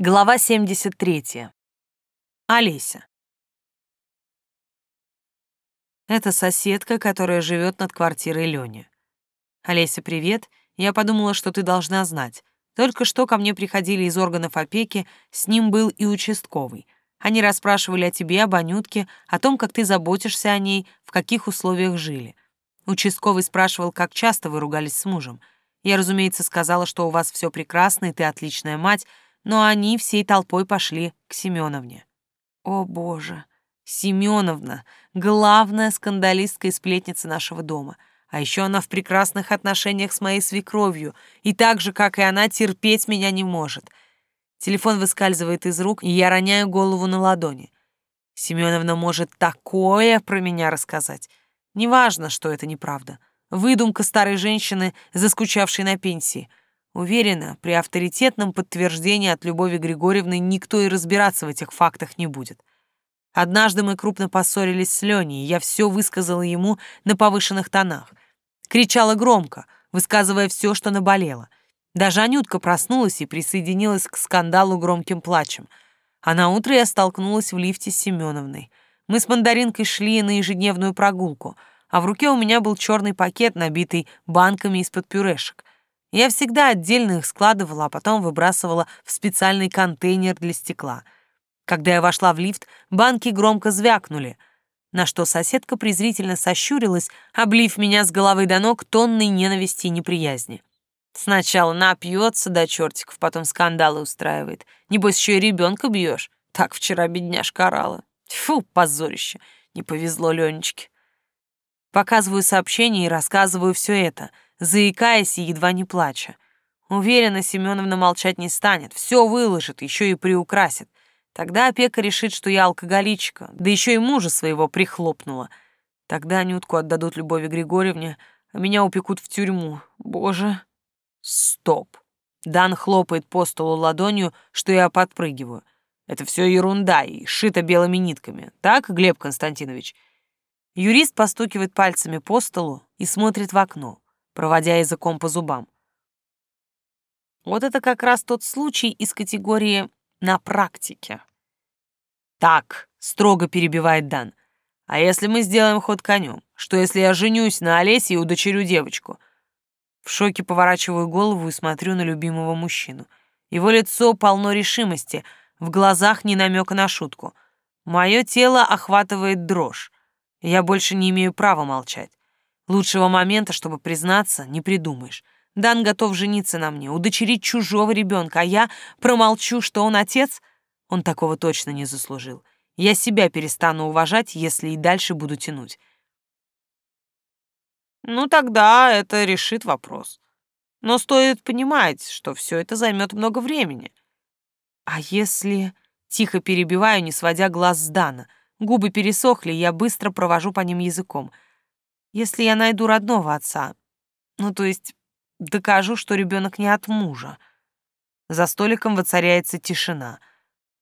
Глава 73. Олеся. Это соседка, которая живет над квартирой Лёни. Олеся, привет. Я подумала, что ты должна знать. Только что ко мне приходили из органов опеки, с ним был и участковый. Они расспрашивали о тебе, об Анютке, о том, как ты заботишься о ней, в каких условиях жили. Участковый спрашивал, как часто вы ругались с мужем. Я, разумеется, сказала, что у вас все прекрасно, и ты отличная мать, но они всей толпой пошли к Семеновне. О, боже, Семеновна, главная скандалистка и сплетница нашего дома. А еще она в прекрасных отношениях с моей свекровью, и так же, как и она, терпеть меня не может. Телефон выскальзывает из рук, и я роняю голову на ладони. Семеновна может такое про меня рассказать. Неважно, что это неправда. Выдумка старой женщины, заскучавшей на пенсии — Уверена, при авторитетном подтверждении от Любови Григорьевны никто и разбираться в этих фактах не будет. Однажды мы крупно поссорились с Леней, я все высказала ему на повышенных тонах. Кричала громко, высказывая все, что наболело. Даже Анютка проснулась и присоединилась к скандалу громким плачем. А на утро я столкнулась в лифте с Семеновной. Мы с мандаринкой шли на ежедневную прогулку, а в руке у меня был черный пакет, набитый банками из-под пюрешек. Я всегда отдельно их складывала, а потом выбрасывала в специальный контейнер для стекла. Когда я вошла в лифт, банки громко звякнули, на что соседка презрительно сощурилась, облив меня с головы до ног тонной ненависти и неприязни. Сначала напьется до чертиков, потом скандалы устраивает. Небось, еще и ребенка бьешь. Так вчера бедняжка орала. Фу, позорище. Не повезло Ленечке. Показываю сообщение и рассказываю все это — заикаясь и едва не плача. Уверена, Семеновна молчать не станет, все выложит, еще и приукрасит. Тогда опека решит, что я алкоголичка, да еще и мужа своего прихлопнула. Тогда Анютку отдадут Любови Григорьевне, а меня упекут в тюрьму. Боже. Стоп. Дан хлопает по столу ладонью, что я подпрыгиваю. Это все ерунда и шито белыми нитками. Так, Глеб Константинович? Юрист постукивает пальцами по столу и смотрит в окно проводя языком по зубам. Вот это как раз тот случай из категории «на практике». «Так», — строго перебивает Дан, «а если мы сделаем ход конем? Что если я женюсь на Олесе и удочерю девочку?» В шоке поворачиваю голову и смотрю на любимого мужчину. Его лицо полно решимости, в глазах не намека на шутку. Мое тело охватывает дрожь. Я больше не имею права молчать. Лучшего момента, чтобы признаться, не придумаешь. Дан готов жениться на мне, удочерить чужого ребенка, а я промолчу, что он отец? Он такого точно не заслужил. Я себя перестану уважать, если и дальше буду тянуть. Ну, тогда это решит вопрос. Но стоит понимать, что все это займет много времени. А если... Тихо перебиваю, не сводя глаз с Дана. Губы пересохли, я быстро провожу по ним языком — если я найду родного отца. Ну, то есть докажу, что ребенок не от мужа. За столиком воцаряется тишина.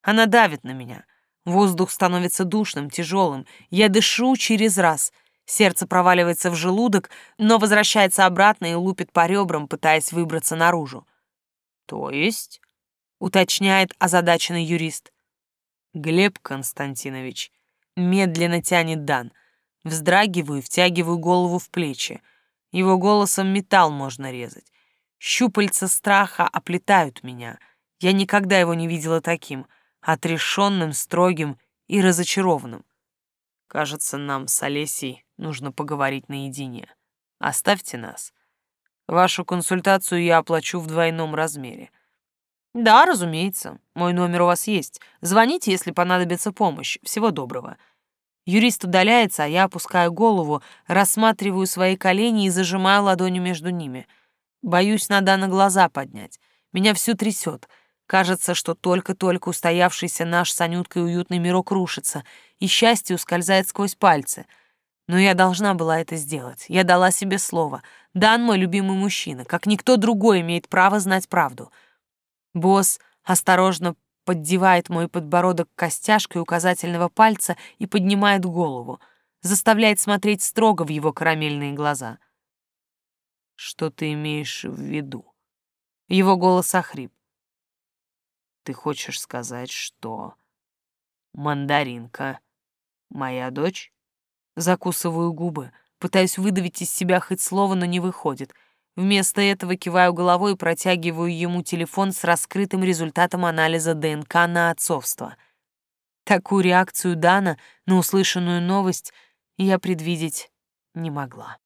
Она давит на меня. Воздух становится душным, тяжелым. Я дышу через раз. Сердце проваливается в желудок, но возвращается обратно и лупит по ребрам, пытаясь выбраться наружу. То есть, уточняет озадаченный юрист. Глеб Константинович медленно тянет Дан — Вздрагиваю, втягиваю голову в плечи. Его голосом металл можно резать. Щупальца страха оплетают меня. Я никогда его не видела таким, отрешенным, строгим и разочарованным. Кажется, нам с Олесей нужно поговорить наедине. Оставьте нас. Вашу консультацию я оплачу в двойном размере. Да, разумеется. Мой номер у вас есть. Звоните, если понадобится помощь. Всего доброго. Юрист удаляется, а я опускаю голову, рассматриваю свои колени и зажимаю ладонью между ними. Боюсь на глаза поднять. Меня всю трясет. Кажется, что только-только устоявшийся наш с Анюткой уютный мирок рушится, и счастье ускользает сквозь пальцы. Но я должна была это сделать. Я дала себе слово. Дан мой любимый мужчина, как никто другой имеет право знать правду. Босс осторожно поддевает мой подбородок костяшкой указательного пальца и поднимает голову, заставляет смотреть строго в его карамельные глаза. «Что ты имеешь в виду?» Его голос охрип. Ты хочешь сказать, что... Мандаринка моя дочь? Закусываю губы, пытаюсь выдавить из себя хоть слово, но не выходит. Вместо этого киваю головой и протягиваю ему телефон с раскрытым результатом анализа ДНК на отцовство. Такую реакцию Дана на услышанную новость я предвидеть не могла.